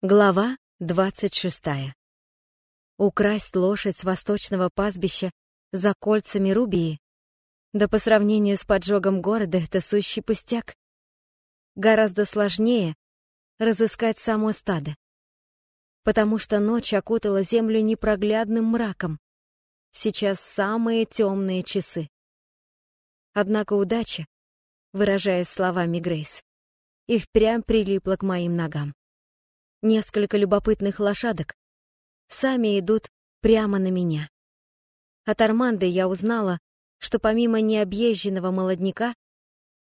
Глава двадцать шестая. Украсть лошадь с восточного пастбища за кольцами рубии? Да по сравнению с поджогом города это сущий пустяк. Гораздо сложнее разыскать само стадо. Потому что ночь окутала землю непроглядным мраком. Сейчас самые темные часы. Однако удача, выражаясь словами Грейс, и впрямь прилипла к моим ногам. Несколько любопытных лошадок сами идут прямо на меня. От Арманды я узнала, что помимо необъезженного молодняка,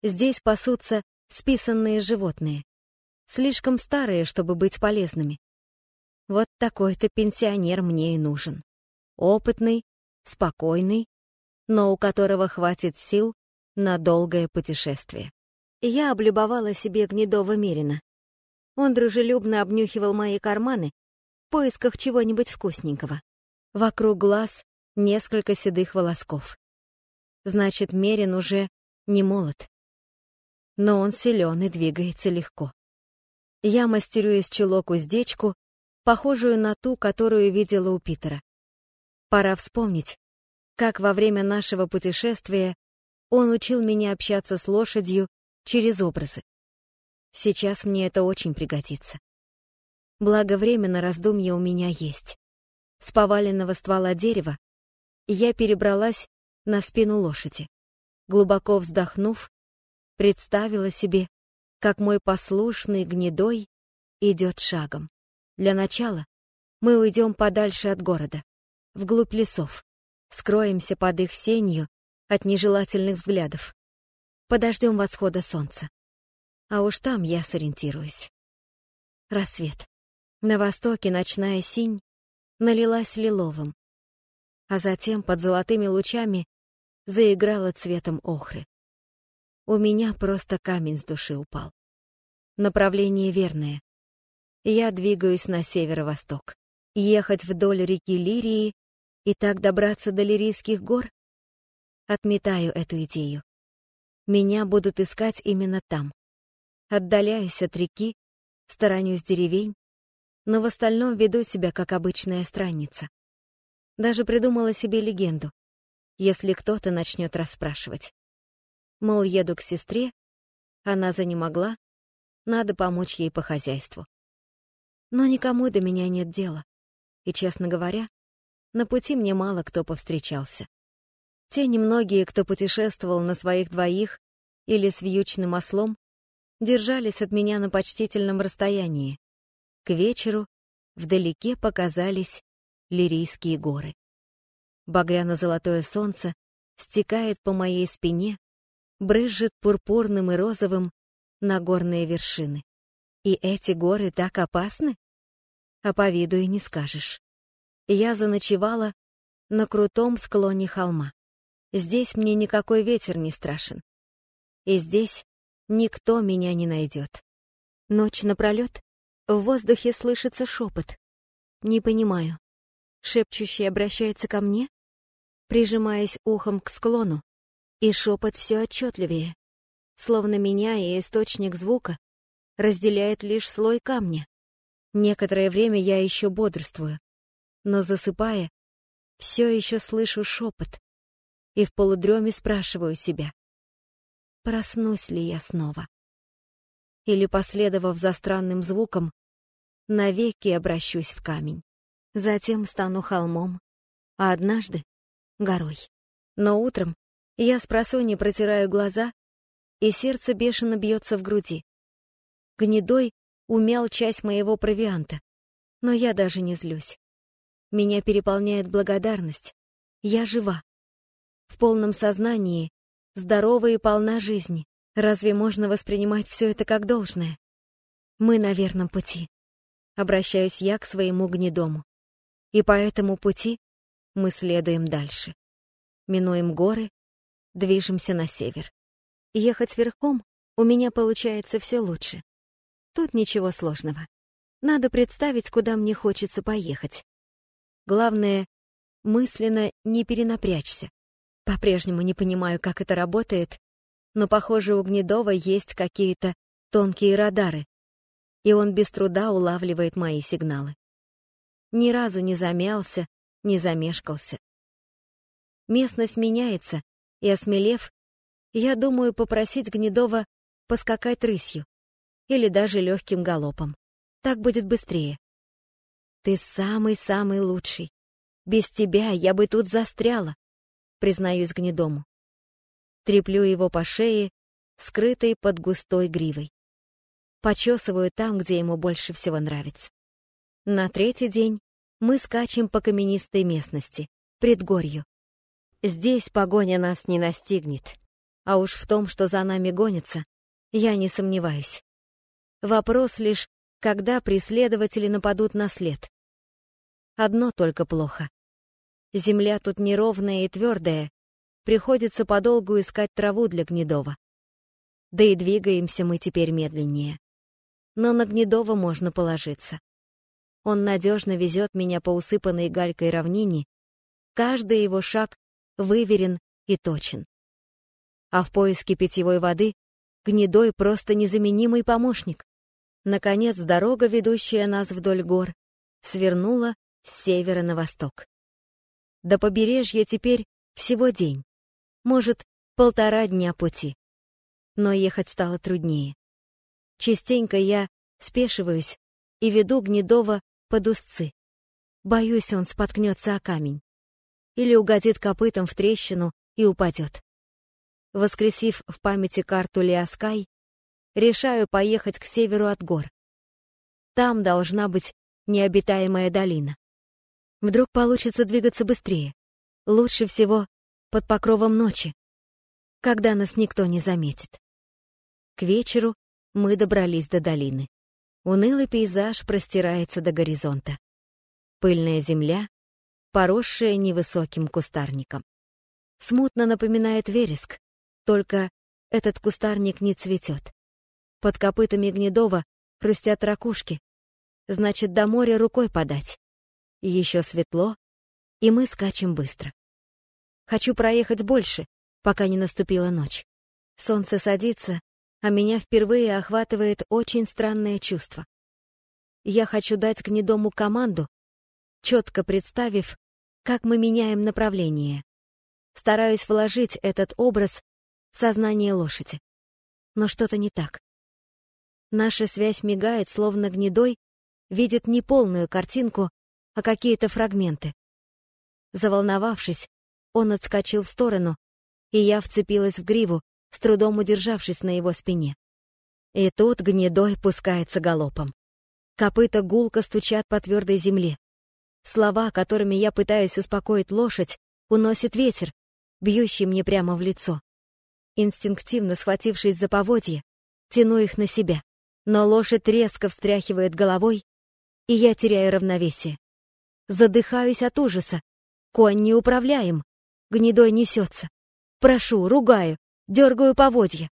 здесь пасутся списанные животные, слишком старые, чтобы быть полезными. Вот такой-то пенсионер мне и нужен. Опытный, спокойный, но у которого хватит сил на долгое путешествие. Я облюбовала себе гнедого мерина. Он дружелюбно обнюхивал мои карманы в поисках чего-нибудь вкусненького. Вокруг глаз несколько седых волосков. Значит, Мерин уже не молод. Но он силен и двигается легко. Я мастерю из чулок уздечку, похожую на ту, которую видела у Питера. Пора вспомнить, как во время нашего путешествия он учил меня общаться с лошадью через образы. Сейчас мне это очень пригодится. Благо время на раздумье у меня есть. С поваленного ствола дерева я перебралась на спину лошади. Глубоко вздохнув, представила себе, как мой послушный гнедой идет шагом. Для начала мы уйдем подальше от города, вглубь лесов, скроемся под их сенью от нежелательных взглядов. Подождем восхода солнца. А уж там я сориентируюсь. Рассвет. На востоке ночная синь налилась лиловым, а затем под золотыми лучами заиграла цветом охры. У меня просто камень с души упал. Направление верное. Я двигаюсь на северо-восток. Ехать вдоль реки Лирии и так добраться до Лирийских гор? Отметаю эту идею. Меня будут искать именно там. Отдаляюсь от реки, сторонюсь деревень, но в остальном веду себя как обычная странница. Даже придумала себе легенду, если кто-то начнет расспрашивать. Мол, еду к сестре, она занемогла, надо помочь ей по хозяйству. Но никому до меня нет дела. И, честно говоря, на пути мне мало кто повстречался. Те немногие, кто путешествовал на своих двоих или с вьючным ослом, держались от меня на почтительном расстоянии. К вечеру вдалеке показались Лирийские горы. Багряно-золотое солнце стекает по моей спине, брызжет пурпурным и розовым на горные вершины. И эти горы так опасны? А по виду и не скажешь. Я заночевала на крутом склоне холма. Здесь мне никакой ветер не страшен. И здесь Никто меня не найдет. Ночь напролет в воздухе слышится шепот. Не понимаю. Шепчущий обращается ко мне, прижимаясь ухом к склону, и шепот все отчетливее, словно меня и источник звука разделяет лишь слой камня. Некоторое время я еще бодрствую, но засыпая, все еще слышу шепот и в полудреме спрашиваю себя, проснусь ли я снова. Или, последовав за странным звуком, навеки обращусь в камень. Затем стану холмом, а однажды — горой. Но утром я с просонья протираю глаза, и сердце бешено бьется в груди. Гнедой умял часть моего провианта, но я даже не злюсь. Меня переполняет благодарность. Я жива. В полном сознании здорова и полна жизни. Разве можно воспринимать все это как должное? Мы на верном пути. Обращаюсь я к своему гнедому. И по этому пути мы следуем дальше. Минуем горы, движемся на север. Ехать верхом у меня получается все лучше. Тут ничего сложного. Надо представить, куда мне хочется поехать. Главное, мысленно не перенапрячься. По-прежнему не понимаю, как это работает, но, похоже, у Гнедова есть какие-то тонкие радары. и он без труда улавливает мои сигналы. Ни разу не замялся, не замешкался. Местность меняется, и, осмелев, я думаю попросить Гнедова поскакать рысью или даже легким галопом. Так будет быстрее. Ты самый-самый лучший. Без тебя я бы тут застряла, признаюсь Гнедому. Треплю его по шее, скрытой под густой гривой. Почесываю там, где ему больше всего нравится. На третий день мы скачем по каменистой местности, предгорью. Здесь погоня нас не настигнет. А уж в том, что за нами гонится, я не сомневаюсь. Вопрос лишь, когда преследователи нападут на след. Одно только плохо. Земля тут неровная и твердая, приходится подолгу искать траву для Гнедова. Да и двигаемся мы теперь медленнее. Но на Гнедова можно положиться. Он надежно везет меня по усыпанной галькой равнине, каждый его шаг выверен и точен. А в поиске питьевой воды гнедой просто незаменимый помощник. Наконец, дорога, ведущая нас вдоль гор, свернула с севера на восток. До побережья теперь всего день, может, полтора дня пути. Но ехать стало труднее. Частенько я спешиваюсь и веду Гнедова под узцы. Боюсь, он споткнется о камень или угодит копытом в трещину и упадет. Воскресив в памяти карту Лиаскай, решаю поехать к северу от гор. Там должна быть необитаемая долина. Вдруг получится двигаться быстрее. Лучше всего под покровом ночи, когда нас никто не заметит. К вечеру мы добрались до долины. Унылый пейзаж простирается до горизонта. Пыльная земля, поросшая невысоким кустарником. Смутно напоминает вереск, только этот кустарник не цветет. Под копытами Гнедова хрустят ракушки, значит, до моря рукой подать. Еще светло, и мы скачем быстро. Хочу проехать больше, пока не наступила ночь. Солнце садится, а меня впервые охватывает очень странное чувство. Я хочу дать Гнедому команду, четко представив, как мы меняем направление. Стараюсь вложить этот образ в сознание лошади. Но что-то не так. Наша связь мигает, словно гнедой, видит не полную картинку, а какие-то фрагменты. Заволновавшись, он отскочил в сторону, и я вцепилась в гриву, с трудом удержавшись на его спине. И тут гнедой пускается галопом. Копыта гулко стучат по твердой земле. Слова, которыми я пытаюсь успокоить лошадь, уносит ветер, бьющий мне прямо в лицо. Инстинктивно схватившись за поводья, тяну их на себя. Но лошадь резко встряхивает головой, и я теряю равновесие. Задыхаюсь от ужаса. Конь неуправляем. Гнедой несется. Прошу, ругаю, дергаю поводья.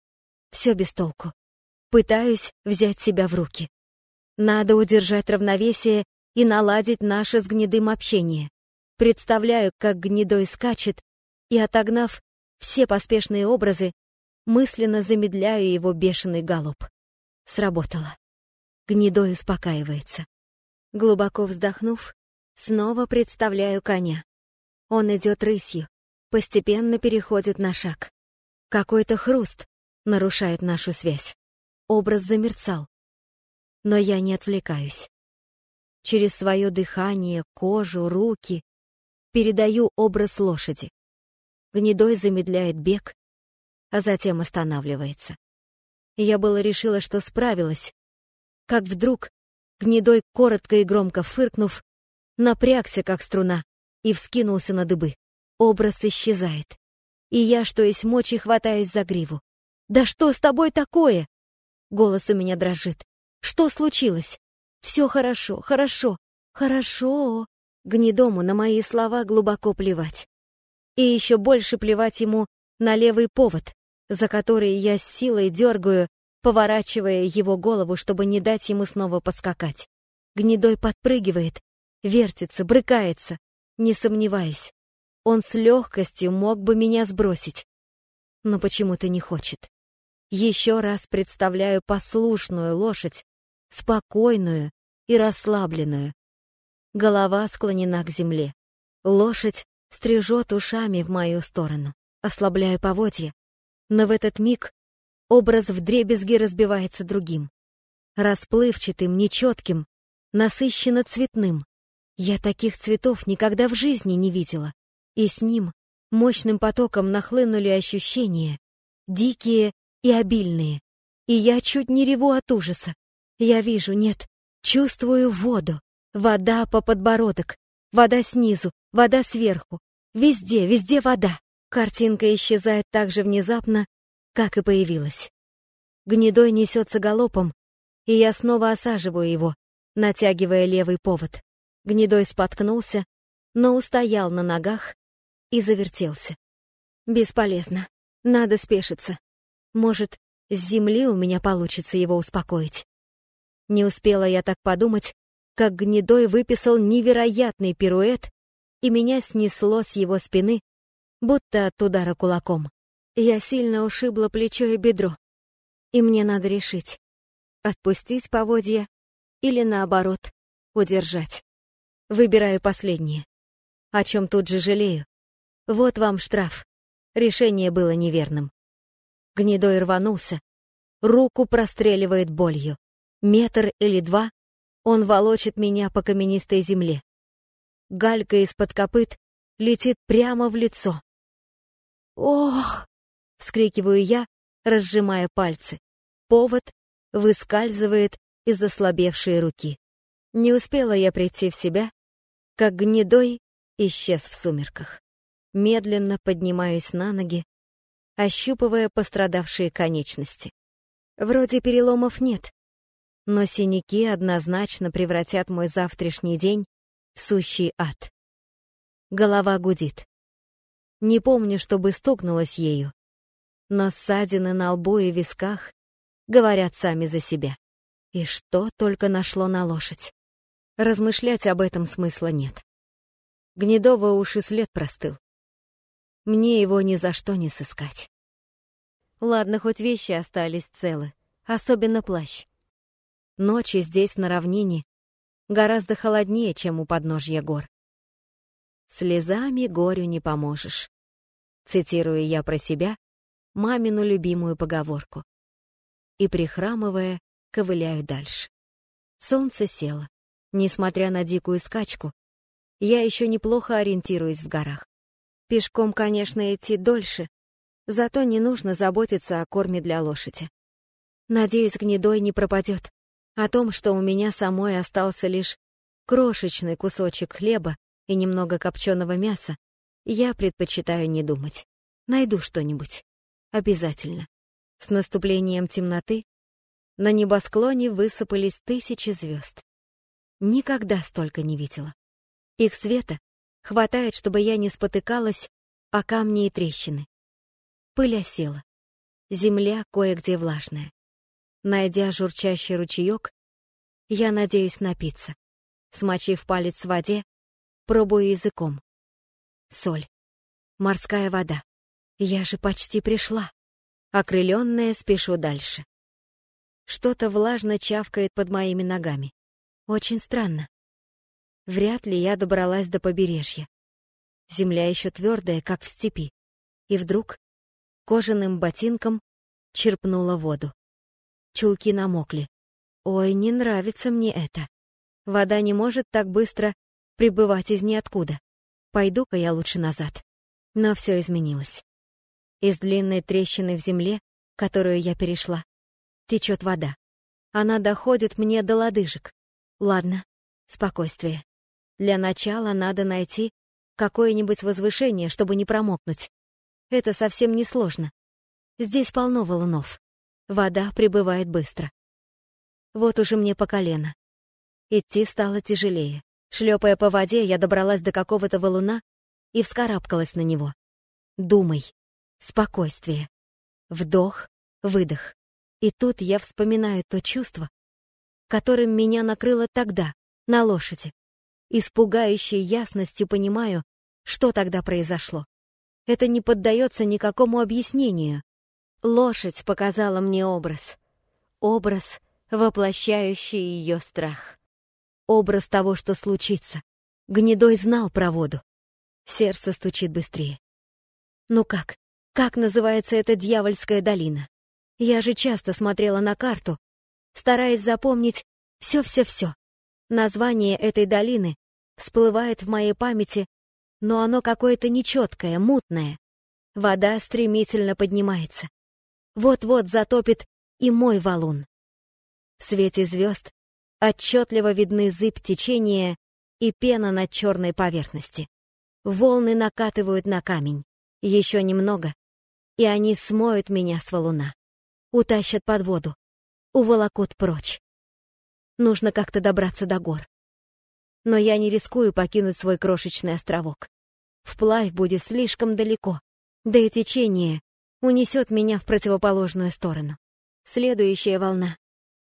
Все без толку. Пытаюсь взять себя в руки. Надо удержать равновесие и наладить наше с гнедым общение. Представляю, как гнедой скачет, и, отогнав все поспешные образы, мысленно замедляю его бешеный галоп. Сработало. Гнедой успокаивается. Глубоко вздохнув, снова представляю коня. Он идет рысью, постепенно переходит на шаг. Какой-то хруст нарушает нашу связь. Образ замерцал. Но я не отвлекаюсь через свое дыхание, кожу, руки, передаю образ лошади. Гнедой замедляет бег, а затем останавливается. Я было решила, что справилась, как вдруг Гнедой, коротко и громко фыркнув, напрягся, как струна, и вскинулся на дыбы. Образ исчезает. И я, что есть мочи, хватаюсь за гриву. «Да что с тобой такое?» Голос у меня дрожит. «Что случилось?» Все хорошо, хорошо, хорошо. Гнедому на мои слова глубоко плевать. И еще больше плевать ему на левый повод, за который я с силой дергаю, поворачивая его голову, чтобы не дать ему снова поскакать. Гнедой подпрыгивает, вертится, брыкается. Не сомневаюсь, он с легкостью мог бы меня сбросить. Но почему-то не хочет. Еще раз представляю послушную лошадь, спокойную и расслабленную. Голова склонена к земле. Лошадь стрижет ушами в мою сторону. Ослабляю поводья. Но в этот миг образ вдребезги разбивается другим. Расплывчатым, нечетким, насыщенно цветным. Я таких цветов никогда в жизни не видела. И с ним мощным потоком нахлынули ощущения, дикие и обильные. И я чуть не реву от ужаса. Я вижу, нет, чувствую воду. Вода по подбородок, вода снизу, вода сверху. Везде, везде вода. Картинка исчезает так же внезапно, как и появилась. Гнедой несется галопом, и я снова осаживаю его, натягивая левый повод. Гнедой споткнулся, но устоял на ногах и завертелся. Бесполезно. Надо спешиться. Может, с земли у меня получится его успокоить. Не успела я так подумать, как Гнедой выписал невероятный пируэт, и меня снесло с его спины, будто от удара кулаком. Я сильно ушибла плечо и бедро, и мне надо решить, отпустить поводья или, наоборот, удержать. Выбираю последнее, о чем тут же жалею. Вот вам штраф. Решение было неверным. Гнедой рванулся, руку простреливает болью. Метр или два он волочит меня по каменистой земле. Галька из-под копыт летит прямо в лицо. «Ох!» — вскрикиваю я, разжимая пальцы. Повод выскальзывает из ослабевшей руки. Не успела я прийти в себя, как гнедой исчез в сумерках. Медленно поднимаюсь на ноги, ощупывая пострадавшие конечности. Вроде переломов нет, но синяки однозначно превратят мой завтрашний день в сущий ад. Голова гудит. Не помню, чтобы стукнулась ею, но ссадины на лбу и висках говорят сами за себя. И что только нашло на лошадь. Размышлять об этом смысла нет. Гнедово уж и след простыл. Мне его ни за что не сыскать. Ладно, хоть вещи остались целы, особенно плащ. Ночи здесь, на равнине, гораздо холоднее, чем у подножья гор. «Слезами горю не поможешь», цитирую я про себя мамину любимую поговорку. И, прихрамывая, ковыляю дальше. Солнце село. Несмотря на дикую скачку, я еще неплохо ориентируюсь в горах. Пешком, конечно, идти дольше, зато не нужно заботиться о корме для лошади. Надеюсь, гнедой не пропадет. О том, что у меня самой остался лишь крошечный кусочек хлеба и немного копченого мяса, я предпочитаю не думать. Найду что-нибудь. Обязательно. С наступлением темноты на небосклоне высыпались тысячи звезд. Никогда столько не видела. Их света хватает, чтобы я не спотыкалась о камни и трещины. Пыль осела. Земля кое-где влажная. Найдя журчащий ручеек, я надеюсь напиться. Смочив палец в воде, пробую языком. Соль. Морская вода. Я же почти пришла. Окрыленная, спешу дальше. Что-то влажно чавкает под моими ногами. Очень странно. Вряд ли я добралась до побережья. Земля еще твердая, как в степи. И вдруг кожаным ботинком черпнула воду. Чулки намокли. Ой, не нравится мне это. Вода не может так быстро прибывать из ниоткуда. Пойду-ка я лучше назад. Но все изменилось. Из длинной трещины в земле, которую я перешла, течет вода. Она доходит мне до лодыжек. Ладно, спокойствие. Для начала надо найти какое-нибудь возвышение, чтобы не промокнуть. Это совсем не сложно. Здесь полно валунов. Вода прибывает быстро. Вот уже мне по колено. Идти стало тяжелее. Шлепая по воде, я добралась до какого-то валуна и вскарабкалась на него. Думай. Спокойствие. Вдох, выдох. И тут я вспоминаю то чувство, которым меня накрыло тогда, на лошади. Испугающей ясностью понимаю, что тогда произошло. Это не поддается никакому объяснению. Лошадь показала мне образ. Образ воплощающий ее страх. Образ того, что случится. Гнедой знал про воду. Сердце стучит быстрее. Ну как? Как называется эта дьявольская долина? Я же часто смотрела на карту, стараясь запомнить все-все-все. Название этой долины всплывает в моей памяти, но оно какое-то нечеткое, мутное. Вода стремительно поднимается. Вот-вот затопит и мой валун. В свете звезд отчетливо видны зыбь течения и пена на черной поверхности. Волны накатывают на камень. Еще немного, и они смоют меня с валуна. Утащат под воду, уволокут прочь. Нужно как-то добраться до гор. Но я не рискую покинуть свой крошечный островок. Вплавь будет слишком далеко, да и течение унесет меня в противоположную сторону. Следующая волна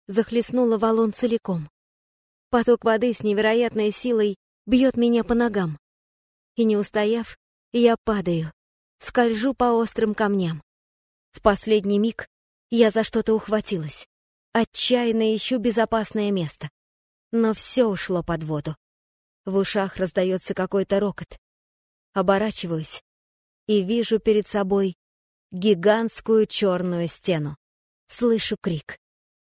захлестнула валун целиком. Поток воды с невероятной силой бьет меня по ногам. И не устояв, я падаю, скольжу по острым камням. В последний миг я за что-то ухватилась. Отчаянно ищу безопасное место. Но все ушло под воду. В ушах раздается какой-то рокот. Оборачиваюсь и вижу перед собой гигантскую черную стену. Слышу крик.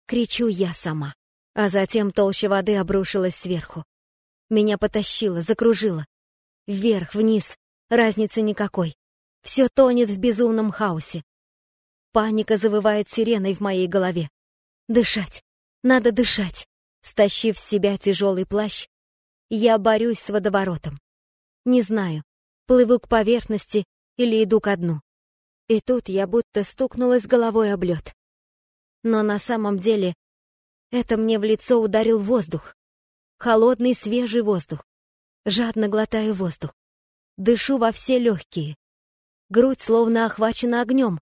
Кричу я сама. А затем толща воды обрушилась сверху. Меня потащило, закружило. Вверх, вниз, разницы никакой. Все тонет в безумном хаосе. Паника завывает сиреной в моей голове. Дышать. Надо дышать. Стащив с себя тяжелый плащ, я борюсь с водоворотом. Не знаю, плыву к поверхности или иду ко дну. И тут я будто стукнулась головой об лед. Но на самом деле это мне в лицо ударил воздух. Холодный свежий воздух. Жадно глотаю воздух. Дышу во все легкие. Грудь словно охвачена огнем.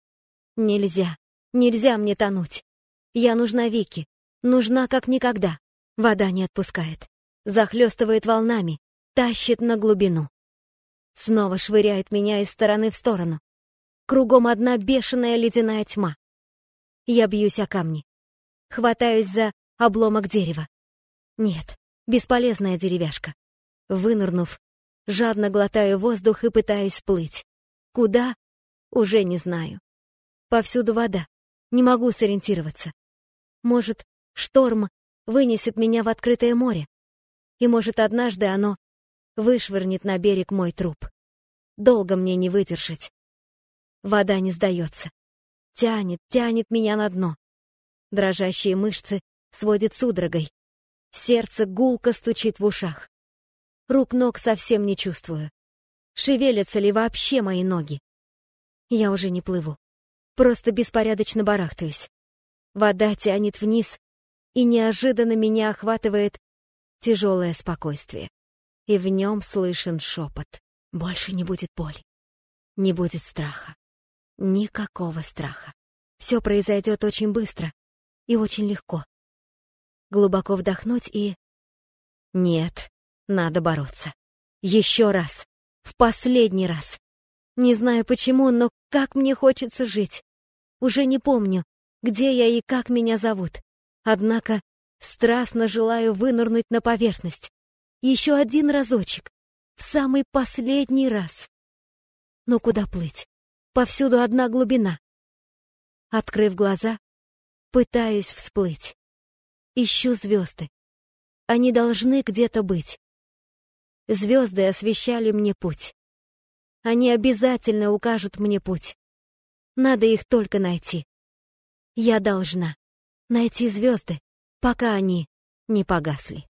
Нельзя, нельзя мне тонуть. Я нужна Вике, нужна как никогда. Вода не отпускает. Захлестывает волнами, тащит на глубину. Снова швыряет меня из стороны в сторону. Кругом одна бешеная ледяная тьма. Я бьюсь о камни. Хватаюсь за обломок дерева. Нет, бесполезная деревяшка. Вынырнув, жадно глотаю воздух и пытаюсь плыть. Куда? Уже не знаю. Повсюду вода. Не могу сориентироваться. Может, шторм вынесет меня в открытое море. И может, однажды оно вышвырнет на берег мой труп. Долго мне не выдержать. Вода не сдается. Тянет, тянет меня на дно. Дрожащие мышцы сводят судорогой. Сердце гулко стучит в ушах. Рук-ног совсем не чувствую. Шевелятся ли вообще мои ноги? Я уже не плыву. Просто беспорядочно барахтаюсь. Вода тянет вниз, и неожиданно меня охватывает тяжелое спокойствие. И в нем слышен шепот. Больше не будет боли. Не будет страха. Никакого страха. Все произойдет очень быстро и очень легко. Глубоко вдохнуть и... Нет, надо бороться. Еще раз. В последний раз. Не знаю почему, но как мне хочется жить. Уже не помню, где я и как меня зовут. Однако страстно желаю вынырнуть на поверхность. Еще один разочек. В самый последний раз. Но куда плыть? Повсюду одна глубина. Открыв глаза, пытаюсь всплыть. Ищу звезды. Они должны где-то быть. Звезды освещали мне путь. Они обязательно укажут мне путь. Надо их только найти. Я должна найти звезды, пока они не погасли.